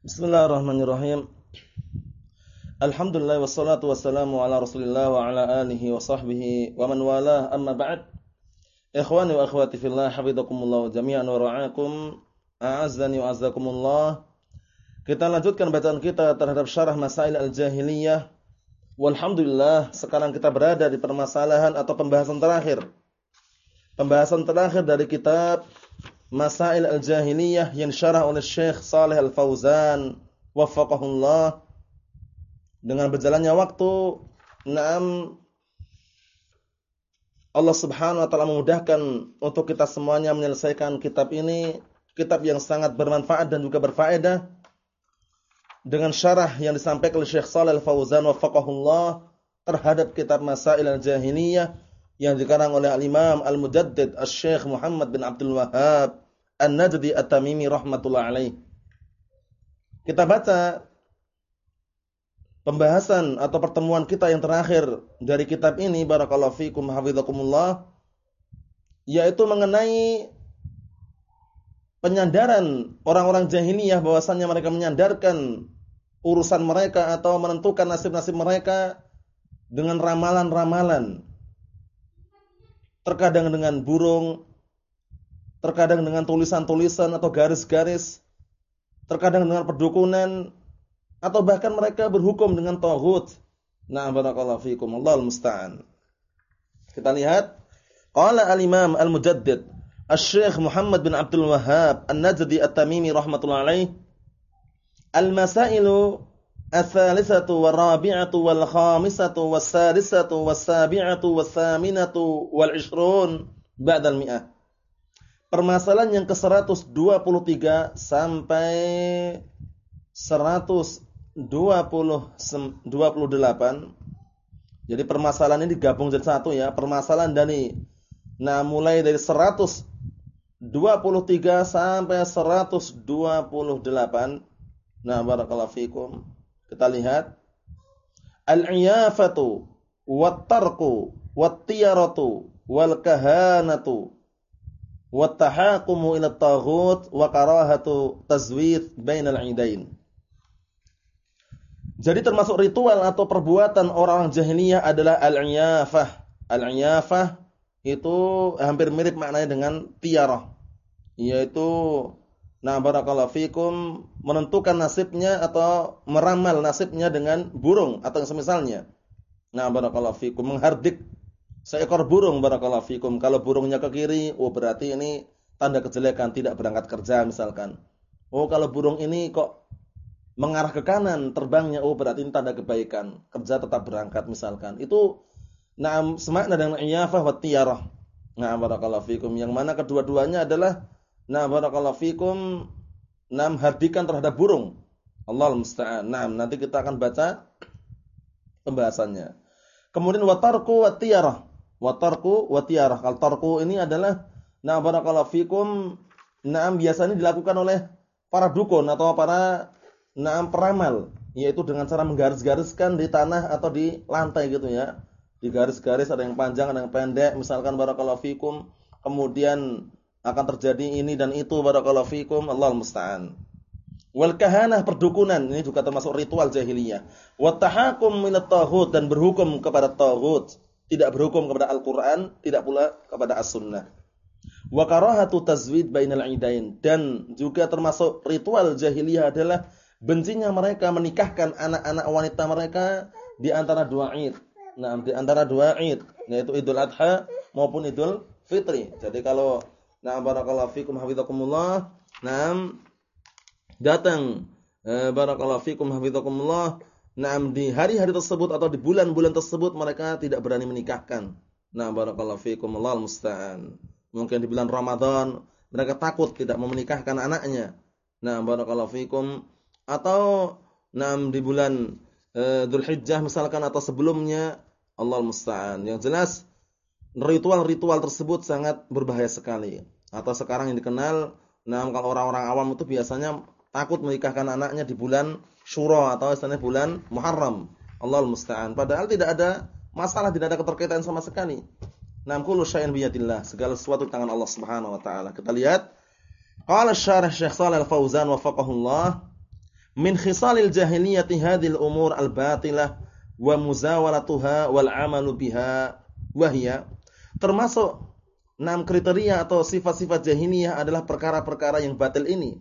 Bismillahirrahmanirrahim. Alhamdulillah wassalatu wassalamu ala Rasulillah wa ala alihi wa sahbihi wa man walah amma ba'd. Ikhwani wa akhwati fillah, hafizakumullah jami'an wa ra'akum. A'azzani wa azzakumullah. Kita lanjutkan bacaan kita terhadap syarah Masail al-Jahiliyah. Walhamdulillah, sekarang kita berada di permasalahan atau pembahasan terakhir. Pembahasan terakhir dari kitab Masail al-Jahiliyah yang syarah oleh Syekh Saleh Al-Fauzan waffaqahullah dengan berjalannya waktu enam Allah Subhanahu wa taala memudahkan untuk kita semuanya menyelesaikan kitab ini, kitab yang sangat bermanfaat dan juga berfaedah. Dengan syarah yang disampaikan oleh Syekh Saleh Al-Fauzan waffaqahullah terhadap kitab Masail al-Jahiliyah yang dikarang oleh al-Imam Al-Mujaddid Asy-Syaikh Muhammad bin Abdul Wahhab An-Najdi At-Tamimi rahimatullah alaih. Kita baca pembahasan atau pertemuan kita yang terakhir dari kitab ini barakallahu fikum hafizakumullah yaitu mengenai penyandaran orang-orang jahiliyah bahwasannya mereka menyandarkan urusan mereka atau menentukan nasib-nasib mereka dengan ramalan-ramalan terkadang dengan burung, terkadang dengan tulisan-tulisan atau garis-garis, terkadang dengan perdukunan, atau bahkan mereka berhukum dengan tauhid. Nah, barakallahu fikum. Allahul musta'an. Kita lihat qala al-Imam al-Mujaddid Muhammad bin Abdul Wahhab An-Najdi At-Tamimi rahimatullah alaih Al-masailu Al-Thalithatu wal-Rabi'atu wal-khamisatu wal-Sadisatu wal-Sabi'atu wal-Thaminatu wal-'ishrun ba'dal mi'ah. Permasalahan yang ke-123 sampai 128. Jadi permasalahan ini digabung jadi satu ya. Permasalahan dari nah mulai dari 123 sampai 128. Nah, barakallahu fikum. Kita lihat al-iyafatu wat-tarku wat-tiyaratu wal-kahanatu wat-tahaqumu ila at-taghut wa karahatu tazwid bainal 'idain. Jadi termasuk ritual atau perbuatan orang jahiliyah adalah al-iyafah. Al-iyafah itu hampir mirip maknanya dengan tiarah, yaitu Nah, barakallahu fikum menentukan nasibnya atau meramal nasibnya dengan burung atau semisalnya. Nah, barakallahu fikum menghardik seekor burung barakallahu fikum. Kalau burungnya ke kiri, oh berarti ini tanda kejelekan, tidak berangkat kerja misalkan. Oh, kalau burung ini kok mengarah ke kanan terbangnya, oh berarti ini tanda kebaikan, kerja tetap berangkat misalkan. Itu nah semakna dengan iyafah wa tiyarah. Nah, barakallahu fikum. Yang mana kedua-duanya adalah Nah, barakallahu fikum. Nam hardikan terhadap burung. Allah musta'an. Nah, nanti kita akan baca pembahasannya. Kemudian watarku watiyarah. Watarku watiyarah. Kalau tarku ini adalah nah barakallahu fikum. Nah, biasanya dilakukan oleh para dukun atau para nah peramal, yaitu dengan cara menggaris-gariskan di tanah atau di lantai gitu ya. Di garis-garis ada yang panjang, ada yang pendek, misalkan barakallahu fikum. Kemudian akan terjadi ini dan itu barakallahu fikum Allah musta'an. Wal kahanah perdukunan ini juga termasuk ritual jahiliyah. Wa tahakum minat dan berhukum kepada taghut, tidak berhukum kepada Al-Qur'an, tidak pula kepada As-Sunnah. Wa karahatu tazwid bainal idain dan juga termasuk ritual jahiliyah adalah bencinya mereka menikahkan anak-anak wanita mereka di antara dua Id. Nah, di antara dua Id, yaitu Idul Adha maupun Idul Fitri. Jadi kalau Nah, barakallahu fikum hafizakumullah. Naam datang eh, barakallahu fikum hafizakumullah. Naam di hari-hari tersebut atau di bulan-bulan tersebut mereka tidak berani menikahkan. Nah, barakallahu fikum Allah musta'an. Mungkin di bulan Ramadan mereka takut tidak menikahkan anaknya. Nah, barakallahu fikum atau naam di bulan eh, Dzulhijjah misalkan atau sebelumnya Allah musta'an. Yang jelas ritual-ritual tersebut sangat berbahaya sekali. Atau sekarang yang dikenal, nah kalau orang-orang awam itu biasanya takut menikahkan anaknya di bulan Syura atau istilahnya bulan Muharram. Allah musta'an. Padahal tidak ada masalah, tidak ada keterkaitan sama sekali. Nam kullu syai'in biyadillah, segala sesuatu tangan Allah Subhanahu wa taala. Kita lihat qala syarah Syekh Shalal Al-Fauzan wafaqahullah min khisalil jahiliyati hadhil umur al-batilah wa muzawalatuha wal amalu biha wahya termasuk enam kriteria atau sifat-sifat jahiliyah adalah perkara-perkara yang batil ini.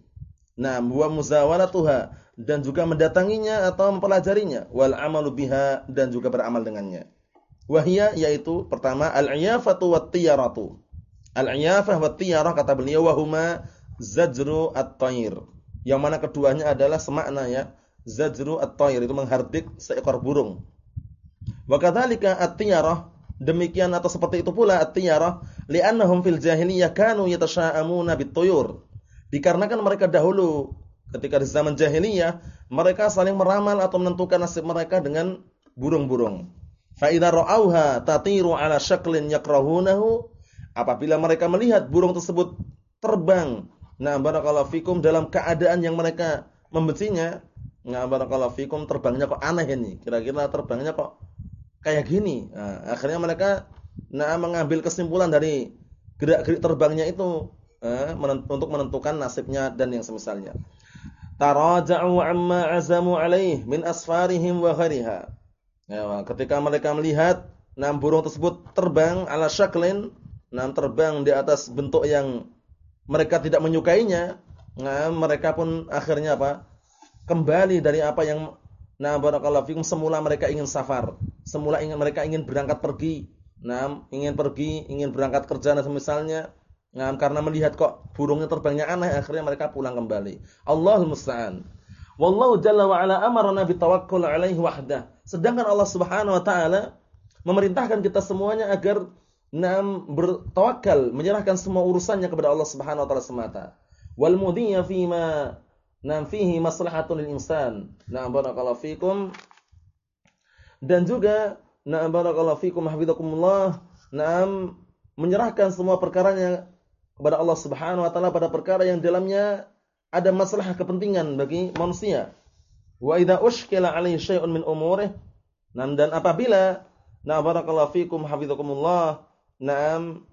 Nah, wa muzawalatuha dan juga mendatanginya atau mempelajarinya wal amalu biha dan juga beramal dengannya. Wahia yaitu pertama al-iyafatu wat tiyaratu. Al-iyafah wat tiyarah kata beliau wahuma zajru at-tayr. Yang mana keduanya adalah semakna ya. Zajru at-tayr itu menghardik seekor burung. Wa kadzalika at-tiyarah demikian atau seperti itu pula at-tiyarah li'annahum fil jahiliyah kanu yatasha'amuna bit-tuyur. Dikarenakan mereka dahulu ketika di zaman jahiliyah mereka saling meramal atau menentukan nasib mereka dengan burung-burung. Fa idza ra'auha tatiru ala syaklin yakrahunahu apabila mereka melihat burung tersebut terbang nah barakallahu fikum dalam keadaan yang mereka membencinya nah barakallahu fikum terbangnya kok aneh ini kira-kira terbangnya kok kayak gini. Nah, akhirnya mereka nah mengambil kesimpulan dari gerak-gerik terbangnya itu eh, untuk menentukan nasibnya dan yang semisalnya. Taraja'u amma azamu alaih min asfarihim wa ghariha. Ya, ketika mereka melihat enam burung tersebut terbang ala syaklin, enam terbang di atas bentuk yang mereka tidak menyukainya, nah mereka pun akhirnya apa? Kembali dari apa yang nah barakallahu fikum semula mereka ingin safar, semula ingin mereka ingin berangkat pergi, nah ingin pergi, ingin berangkat kerja dan semisalnya, nah karena melihat kok burungnya terbangnya aneh, akhirnya mereka pulang kembali. Allahul musta'an. Wallahu jalla wa ala amarna bitawakkul alaihi wahdah. Sedangkan Allah Subhanahu wa taala memerintahkan kita semuanya agar nam bertawakal, menyerahkan semua urusannya kepada Allah Subhanahu wa taala semata. Wal mudhiya fima nam fihi maslahatun lil insan. Na'am barakallahu fikum. Dan juga na'am barakallahu fikum hafizakumullah, na'am menyerahkan semua perkaranya kepada Allah Subhanahu wa taala pada perkara yang dalamnya ada masalah kepentingan bagi manusia. Wa idza ushkila alaihi syai'un min umurih dan apabila na barakallahu fikum hafizakumullah na'am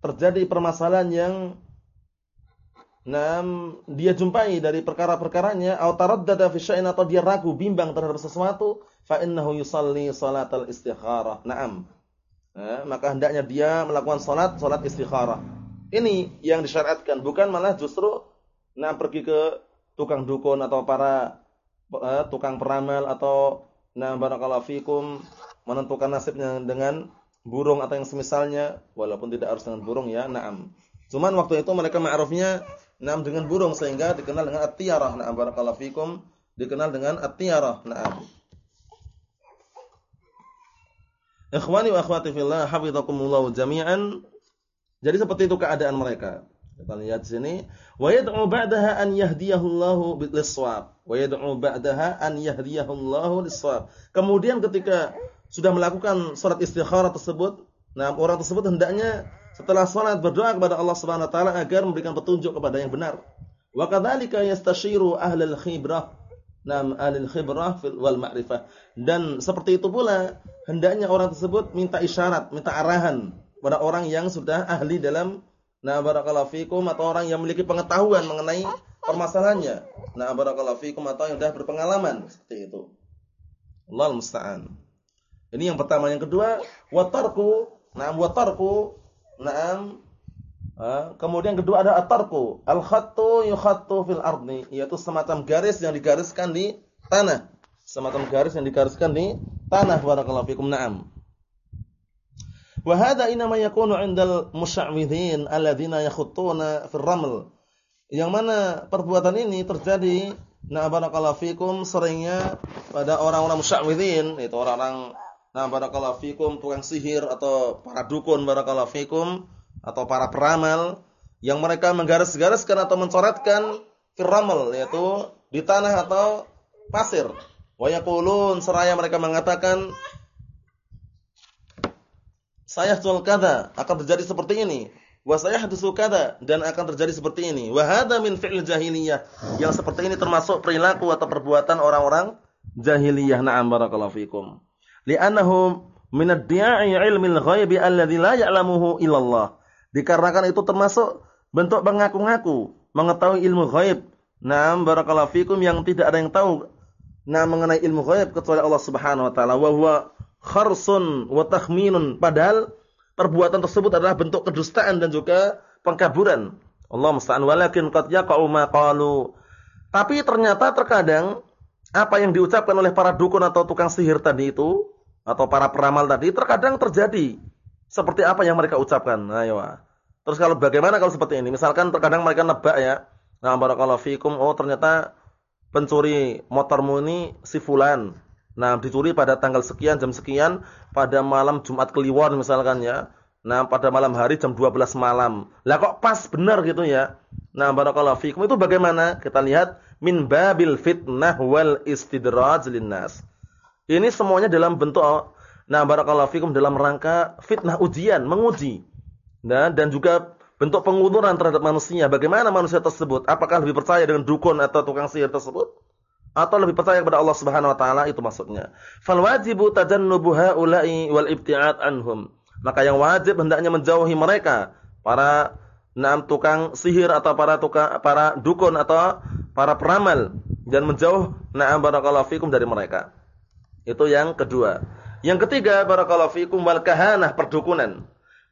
terjadi permasalahan yang na'am dia jumpai dari perkara-perkaranya atau taraddada fi syai'in atau dia ragu bimbang terhadap sesuatu fa innahu yusalli salatal istikharah. Naam. Nah, maka hendaknya dia melakukan salat salat istikharah. Ini yang disyariatkan bukan malah justru nah pergi ke tukang dukun atau para uh, tukang peramal atau nah barakallahu fikum menentukan nasibnya dengan burung atau yang semisalnya walaupun tidak harus dengan burung ya na'am cuman waktu itu mereka ma'rufnya na'am dengan burung sehingga dikenal dengan at-tiyarah na'am barakallahu fikum dikenal dengan at-tiyarah na'am Ikhwani wa akhwati fillah hafizakumullah jami'an jadi seperti itu keadaan mereka kita lihat sini, wa yad'u ba'daha an yahdiyahullahu lis-shawab. Wa yad'u ba'daha an yahdiyahullahu lis-shawab. Kemudian ketika sudah melakukan salat istikharah tersebut, nah orang tersebut hendaknya setelah salat berdoa kepada Allah Subhanahu wa taala agar memberikan petunjuk kepada yang benar. Wa kadzalika yastashiru ahlul khibrah. Nam ahlul khibrah wal ma'rifah. Dan seperti itu pula hendaknya orang tersebut minta isyarat, minta arahan pada orang yang sudah ahli dalam Nah, barakallahu fikum atau orang yang memiliki pengetahuan mengenai permasalahannya. Nah, barakallahu fikum atau yang sudah berpengalaman seperti itu. Allah musta'an. Ini yang pertama, yang kedua, watarku. Nah, watarku. Nah, kemudian kedua ada atarku. Al-khattu yukhattu fil ardi, yaitu semacam garis yang digariskan di tanah. Semacam garis yang digariskan di tanah barakallahu fikum. Naam. Wa hadha inma yakunu 'indal musya'widhin alladziina yakhuttuna fil raml. Yang mana perbuatan ini terjadi na barakallahu fikum seringnya pada orang-orang musya'widhin, itu orang-orang na barakallahu fikum tukang sihir atau para dukun barakallahu fikum atau para peramal yang mereka menggaris-gariskan atau mencoretkan fil raml yaitu di tanah atau pasir. Wa yaqulun seraya mereka mengatakan saya kada akan terjadi seperti ini. Wa sayahdusu kada dan akan terjadi seperti ini. Wa hadza min fi'l jahiliyah. Yang seperti ini termasuk perilaku atau perbuatan orang-orang jahiliyah. Na'am barakallahu fikum. Li'annahu min ad-diya'i ilmil ghaibi alladzi la ya'lamuhu illallah dikarenakan itu termasuk bentuk mengaku-ngaku mengetahui ilmu ghaib Nah, barakallahu fikum yang tidak ada yang tahu nah mengenai ilmu ghaib kecuali Allah Subhanahu wa taala wa huwa kharsun wa takhminun padahal perbuatan tersebut adalah bentuk kedustaan dan juga pengkaburan. Allah musta'an walakin qad yaqa'u ma qalu. Tapi ternyata terkadang apa yang diucapkan oleh para dukun atau tukang sihir tadi itu atau para peramal tadi terkadang terjadi seperti apa yang mereka ucapkan. Ayo. Terus kalau bagaimana kalau seperti ini? Misalkan terkadang mereka nebak ya. Nah, barakallahu fikum. Oh, ternyata pencuri motormu ini si fulan. Nah, dicuri pada tanggal sekian, jam sekian, pada malam Jumat Kliwon misalkan ya. Nah, pada malam hari jam 12 malam. Lah kok pas benar gitu ya. Nah, barakallahu fikum itu bagaimana? Kita lihat min babil fitnah wal istidraj linnas. Ini semuanya dalam bentuk nah barakallahu fikum dalam rangka fitnah ujian, menguji. Nah, dan juga bentuk pengunduran terhadap manusia. Bagaimana manusia tersebut? Apakah lebih percaya dengan dukun atau tukang sihir tersebut? atau lebih percaya kepada Allah Subhanahu wa taala itu maksudnya. Fal wajibu tajannubu haula'i wal ibti'ad anhum. Maka yang wajib hendaknya menjauhi mereka, para enam tukang sihir atau para tukang para dukun atau para peramal dan menjauh na'am barakallahu fikum dari mereka. Itu yang kedua. Yang ketiga barakallahu fikum wal kahanah perdukunan.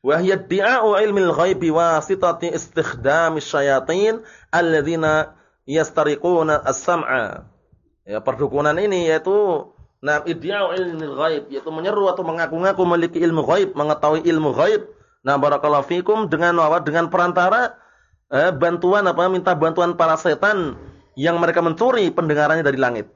Wa hiya di'a'u ilmil ghaibi wasitati istikhdami syayatin alladzina yastariquna as-sam'a Ya, perdukunan ini yaitu nah idya'u ilmil ghaib, yaitu menyeru atau mengaku-ngaku memiliki ilmu ghaib, mengetahui ilmu ghaib. Nah, barakallahu fikum dengan apa? Dengan perantara eh, bantuan apa? Minta bantuan para setan yang mereka mencuri pendengarannya dari langit.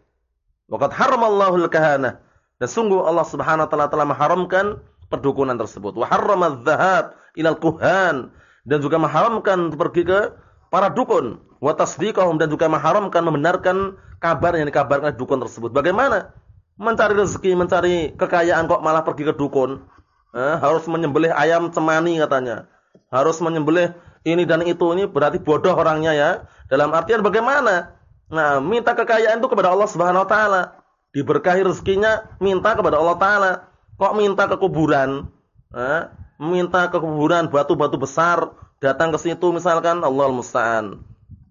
Waqad haramallahu al-kahana. Dan sungguh Allah Subhanahu wa taala telah mengharamkan perdukunan tersebut. Wa harrama dzahab ilal kuhan dan juga mengharamkan pergi ke para dukun wa tasdiqahum dan juga mengharamkan membenarkan kabar yang dikabarkan dukun tersebut. Bagaimana? Mencari rezeki, mencari kekayaan kok malah pergi ke dukun. Eh, harus menyembelih ayam cemani katanya. Harus menyembelih ini dan itu ini berarti bodoh orangnya ya. Dalam artian bagaimana? Nah, minta kekayaan itu kepada Allah Subhanahu wa taala. Diberkahi rezekinya, minta kepada Allah taala. Kok minta ke kuburan? Eh, minta ke kuburan batu-batu besar, datang ke situ misalkan Allah musta'an.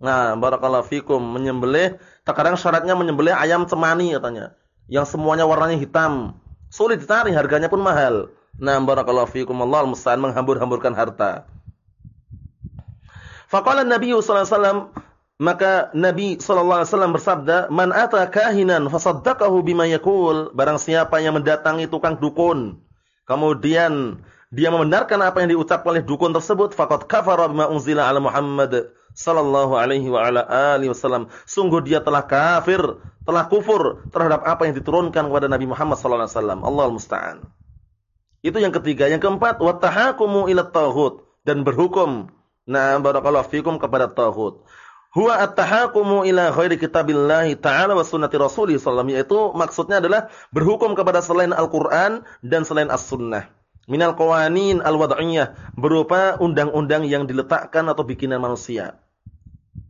Nah, barakallahu fikum menyembelih Terkadang syaratnya menyembelih ayam cemani katanya. Yang semuanya warnanya hitam. Sulit dicari, harganya pun mahal. Nah, barakallahu fiikum Allah musta'an menghambur-hamburkan harta. Faqala Nabi sallallahu alaihi wasallam maka Nabi wasallam bersabda, "Man ata kahinan fasaddaqahu bima yaqul." Barang siapa yang mendatangi tukang dukun, kemudian dia membenarkan apa yang diucapkan oleh dukun tersebut, faqad kafara bima unzila ala Muhammad sallallahu alaihi wa ala alihi wasallam. Sungguh dia telah kafir, telah kufur terhadap apa yang diturunkan kepada Nabi Muhammad sallallahu alaihi wasallam. Allahul musta'an. Itu yang ketiga. Yang keempat, wa ila dan berhukum. Nah, barakallahu fikum kepada taghut. Huwa at-tahakumu ila ghairi kitabillah ta'ala wa sunnati rasulih sallallahu yaitu maksudnya adalah berhukum kepada selain Al-Qur'an dan selain As-Sunnah minal qawanin al-wad'iyah berupa undang-undang yang diletakkan atau bikinan manusia.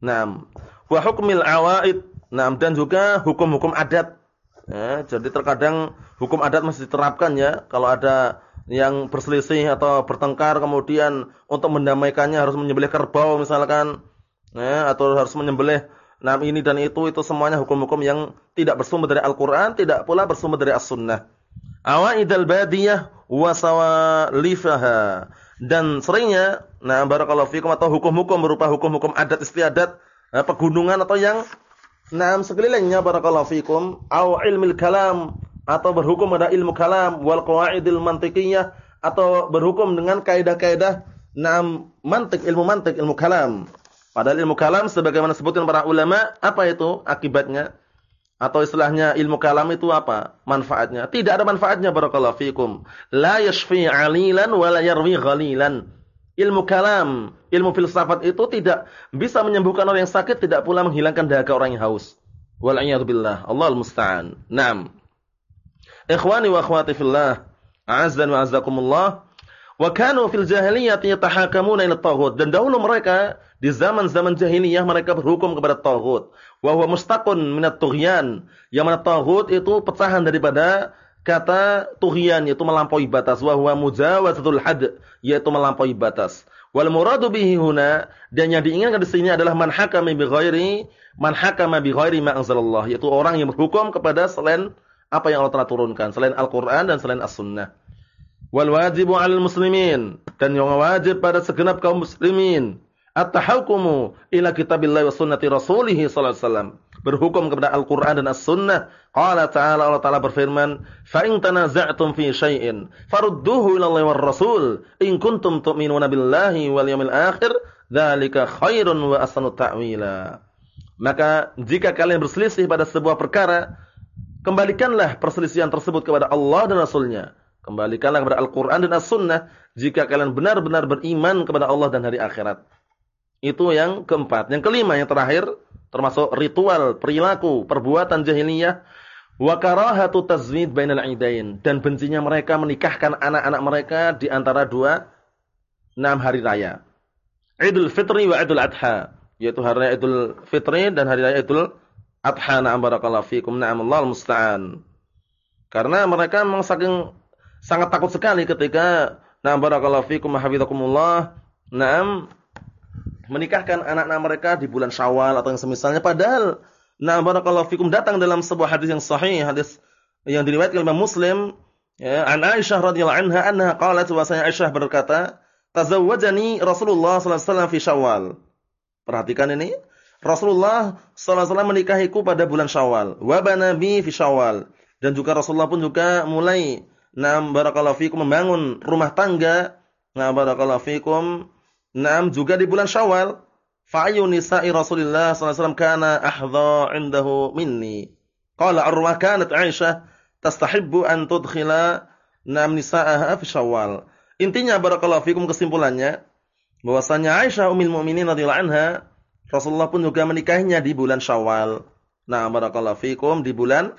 Naam. Wa hukmil awaid. Naam dan juga hukum-hukum adat. Ya, jadi terkadang hukum adat mesti diterapkan ya. Kalau ada yang berselisih atau bertengkar kemudian untuk mendamaikannya harus menyembelih kerbau misalkan. Ya, atau harus menyembelih Nah ini dan itu itu semuanya hukum-hukum yang tidak bersumber dari Al-Qur'an, tidak pula bersumber dari As-Sunnah. Awaidal badiyah wa sawalifaha. Dan seringnya, nah barakallahu fikum atau hukum-hukum berupa hukum-hukum adat istiadat, nah, pegunungan atau yang nah sekelilingnya barakallahu fikum, au ilmil kalam atau berhukum pada ilmu kalam wal qawaidil mantiqiyah atau berhukum dengan kaidah-kaidah nah mantik ilmu mantik ilmu kalam. Padahal ilmu kalam sebagaimana sebutkan para ulama, apa itu akibatnya? Atau istilahnya ilmu kalam itu apa? Manfaatnya. Tidak ada manfaatnya barakallahu fikum. La yashfi 'alilan wa la yarwi ghalilan. Ilmu kalam, ilmu filsafat itu tidak bisa menyembuhkan orang yang sakit, tidak pula menghilangkan dahaga orang yang haus. Wal billah. Allahul musta'an. Naam. Ikhwani wa akhwati fillah, a'azzan wa azzakumullah. Wa kanu fil jahiliyati yatahakamuna ila taghut. Dan dahulu mereka di zaman-zaman jahiliyah mereka berhukum kepada taghut wa huwa mustaqun minat tughyan. Yang mana taghut itu pecahan daripada kata tughyan yaitu melampaui batas wa huwa mujawazatul had yaitu melampaui batas. Wal muradu bihi huna dan yang diinginkan di sini adalah man hakama bi ghairi man hakama bi ma anzalallah yaitu orang yang berhukum kepada selain apa yang Allah telah turunkan, selain Al-Qur'an dan selain As-Sunnah. Wal wajibu 'alal muslimin dan yang wajib pada segenap kaum muslimin at-tahakkumu ila kitabillahi wa sunnati rasulih sallallahu alaihi wasallam berhukum kepada Al-Qur'an dan As-Sunnah. Qala ta'ala Allah Ta'ala berfirman, "Fa in tanaza'tum fi syai'in farudduhu ila Allah war Rasul in kuntum tu'minuna billahi wal yawmil akhir, dzalika khairun wa ahsanu ta'wila." Maka jika kalian berselisih pada sebuah perkara, kembalikanlah perselisihan tersebut kepada Allah dan Rasulnya. Kembalikanlah kepada Al-Quran dan As-Sunnah jika kalian benar-benar beriman kepada Allah dan hari akhirat. Itu yang keempat. Yang kelima, yang terakhir, termasuk ritual, perilaku, perbuatan jahiliyah wa karahatu tazwid bainal idain dan bencinya mereka menikahkan anak-anak mereka di antara dua enam hari raya. Idul Fitri wa Idul Adha, yaitu hari raya Idul Fitri dan hari raya Idul Adha. Na'am barakallahu fikum. Na'am Allah musta'an. Karena mereka memang saking sangat takut sekali ketika na'am barakallahu fikum hafizakumullah. Na'am menikahkan anak-anak mereka di bulan Syawal atau yang semisalnya. Padahal nah barakallahu fikum datang dalam sebuah hadis yang sahih hadis yang diriwayatkan oleh Muslim ya an Aisyah radhiyallahu anha annaha qalat bahwasanya Aisyah berkata tazawwajani Rasulullah sallallahu alaihi wasallam fi Syawal. Perhatikan ini. Rasulullah sallallahu alaihi wasallam menikahiku pada bulan Syawal. Wa banabi fi Syawal. Dan juga Rasulullah pun juga mulai Nam barakallahu fikum membangun rumah tangga. Nah barakallahu fikum Naam juga di bulan Syawal. Fa'ayu nisa'i Rasulullah wasallam kana ahdha 'indahu minni. Qala Urwah kanat Aisyah tastahibbu an tudkhila nam nisa'aha fi Syawal. Intinya barakallahu fikum kesimpulannya bahwasanya Aisyah ummul mukminin radhiyallahu anha Rasulullah pun juga menikahinya di bulan Syawal. Nah, barakallahu fikum di bulan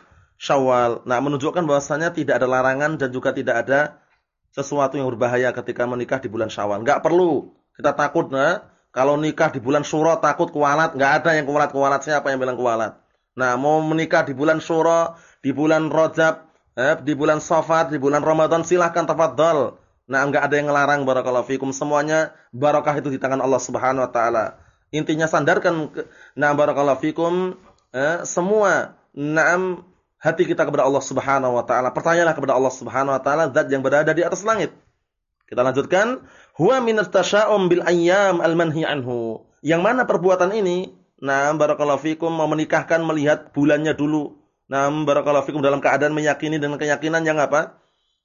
Syawal. Nah, menunjukkan bahwasanya tidak ada larangan dan juga tidak ada sesuatu yang berbahaya ketika menikah di bulan Syawal. Enggak perlu kita takut nah, kalau nikah di bulan Syura takut kualat, enggak ada yang kualat-kualat siapa yang bilang kualat. Nah, mau menikah di bulan Syura, di bulan Rajab, eh, di bulan Safar, di bulan Ramadan silahkan tafadhol. Nah, enggak ada yang ngelarang barakallahu fikum. Semuanya barakah itu di tangan Allah Subhanahu wa taala. Intinya sandarkan nah barakallahu fikum eh, semua na'am hati kita kepada Allah Subhanahu wa taala. Pertanyalah kepada Allah Subhanahu wa taala zat yang berada di atas langit. Kita lanjutkan huwa minat tasya'um bil ayyam al manhi anhu. Yang mana perbuatan ini? Nah, barakallahu fikum mau menikahkan melihat bulannya dulu. Nah, barakallahu fikum dalam keadaan meyakini dengan keyakinan yang apa?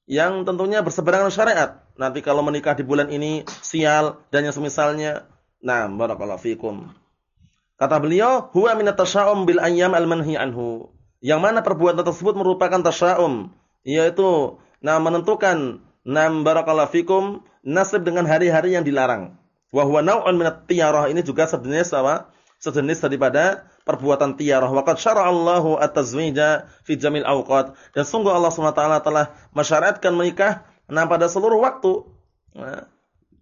Yang tentunya berseberangan syariat. Nanti kalau menikah di bulan ini sial dan yang semisalnya. Nah, barakallahu fikum. Kata beliau, huwa minat tasya'um bil ayyam al manhi anhu. Yang mana perbuatan tersebut merupakan tasya'um, yaitu nah menentukan Nam barakallahu fikum nasib dengan hari-hari yang dilarang. Wa huwa naw'un minat tiyarah ini juga sejenis apa? Sejenis daripada perbuatan tiyarah. Wa qad syara'allahu at-tazwija fi jamil awqat. Dan sungguh Allah SWT telah masyaraatkan menikah nah pada seluruh waktu. Nah,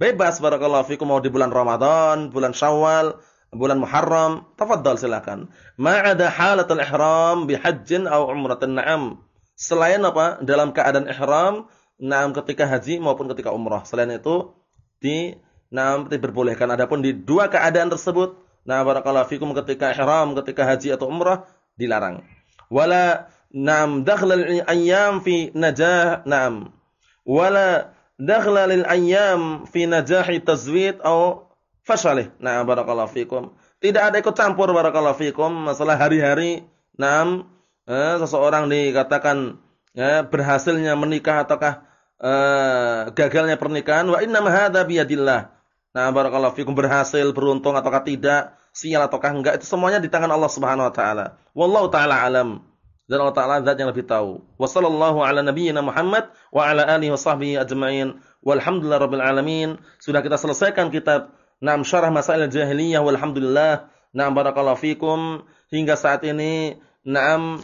bebas barakallahu fikum mau di bulan Ramadan, bulan Syawal, bulan Muharram, tafadhal silakan. Ma'ada halatul ihram bihajjin aw umratin na'am. Selain apa? Dalam keadaan ihram Naam ketika haji maupun ketika umrah. Selain itu di naam diperbolehkan. Adapun di dua keadaan tersebut, nah barakallahu fikum ketika ihram, ketika haji atau umrah dilarang. Wala naam dakhlal ayyam fi najah naam. Wala dakhlal ayyam fi najahi tazwid atau fashalih. Nah barakallahu fikum. Tidak ada ikut campur barakallahu fikum masalah hari-hari naam eh, seseorang dikatakan ya, berhasilnya menikah ataukah uh, gagalnya pernikahan wa inna hadza biyadillah. Nah, barakallahu fikum berhasil, beruntung ataukah tidak, sial ataukah enggak, itu semuanya di tangan Allah Subhanahu wa taala. Wallahu taala alam. Dan Allah taala zat yang lebih tahu. Wa sallallahu ala nabiyyina Muhammad wa ala alihi wa sahbihi ajma'in. Walhamdulillahirabbil alamin. Sudah kita selesaikan kitab Naam Syarah Masail Jahiliyah walhamdulillah. Naam barakallahu fikum. Hingga saat ini naam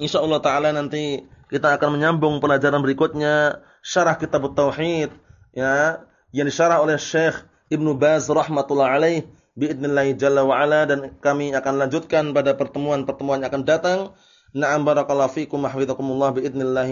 insyaallah taala nanti kita akan menyambung pelajaran berikutnya syarah kitab tauhid ya yang disyarah oleh Syekh Ibnu Baz rahimatullah alaih biidznillah jalla wa ala dan kami akan lanjutkan pada pertemuan-pertemuan yang akan datang Na'am barakallahu fikum wa hafizakumullah biidznillah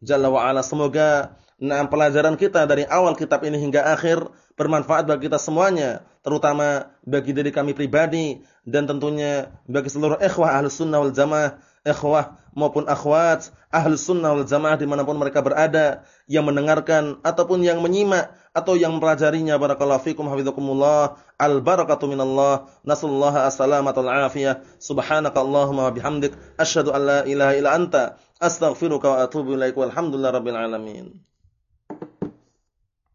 jalla wa ala. Semoga na'am pelajaran kita dari awal kitab ini hingga akhir bermanfaat bagi kita semuanya, terutama bagi diri kami pribadi dan tentunya bagi seluruh ikhwah Ahlus Sunnah wal Jamaah, ikhwah maupun akhwat Ahlus Sunnah wal Jamaah di mana pun mereka berada yang mendengarkan ataupun yang menyimak atau yang mempelajarinya barakallahu fikum hafizakumullah al barakatu minallah nasallahu assalamata wal afiyah subhanakallahumma wa bihamdik asyhadu an la ilaha illa anta astaghfiruka wa atubu ilaik walhamdulillahi rabbil alamin